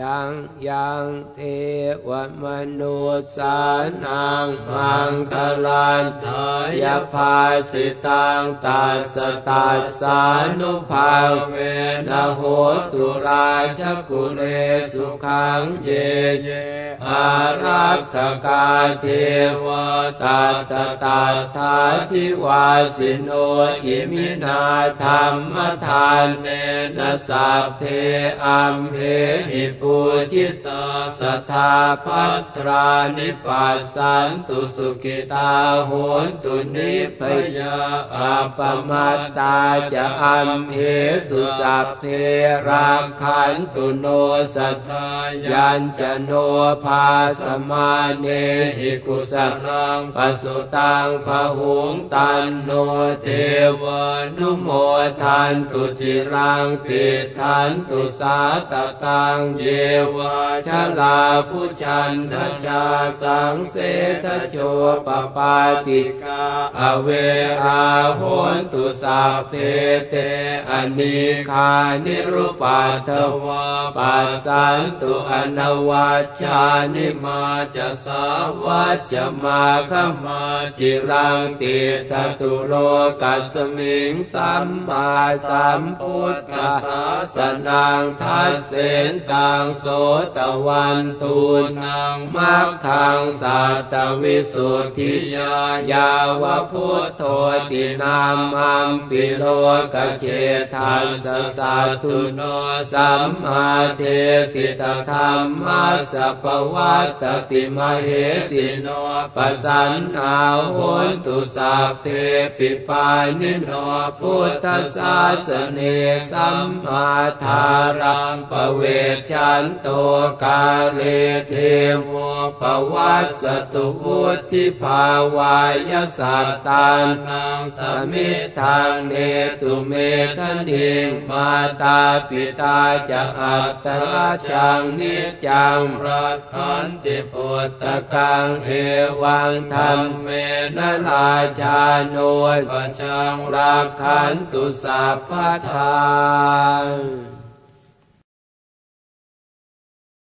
ยังยังเทวมนุษย์สานังมังคลันทายภาสิตังตัสสตัสสานุภาเวนะโหตุราชกุเลสุขังเยเยอารักขกาเทวตัตตตาทาทิวาสิโนอิมินาธรรมทานเนนะสัพเพอัมเหหิปชิตาสัทธาพัทรานิปัสสันตุสุขิตาโหนตุนิพยาอัปมัตตาจะอัมเหสุสัพเพราคันตุโนสัทธายัญจโนภาสมาเนหิกุสรังปสุตังพหุงตันโนเทวนุโมทันตุจิรังติทันตุสาตตังเยวะชลาพุชันทชาสังเสทโชปปาติกาอเวราโหนตุสาเพเตอนิคานิรุปัทวาปัสสันตุอนวัชชานิมาจะสาวัจมาขมาจิรังติทตุโลกัสมิงสัมมาสัมพุทธัสสนังทัสเสนตังงโสตวันตูนังมัคคังสัตตวิสุทธิยายาวพุทโธตินามัมปิโลกเจทันสสัตตุโนสัมมาเทสิตธัมมัสสะ ปวัตติมเหสิโนปสันนาโหนตุสัพเพปิปาณิโนพุทธสาสเนสัมมาธารังปเวจฉันโตกาเลเทโวปวัสสตุวุฑฒิภาวายะ สัตตานังสมิทางเนตุเมทันเองมาตาปิตาจะอัตราชังนิจังรักขันติปุตตะกังเอวังธรรมเมนลาชาโนปชังรักขันตุสัพพทาน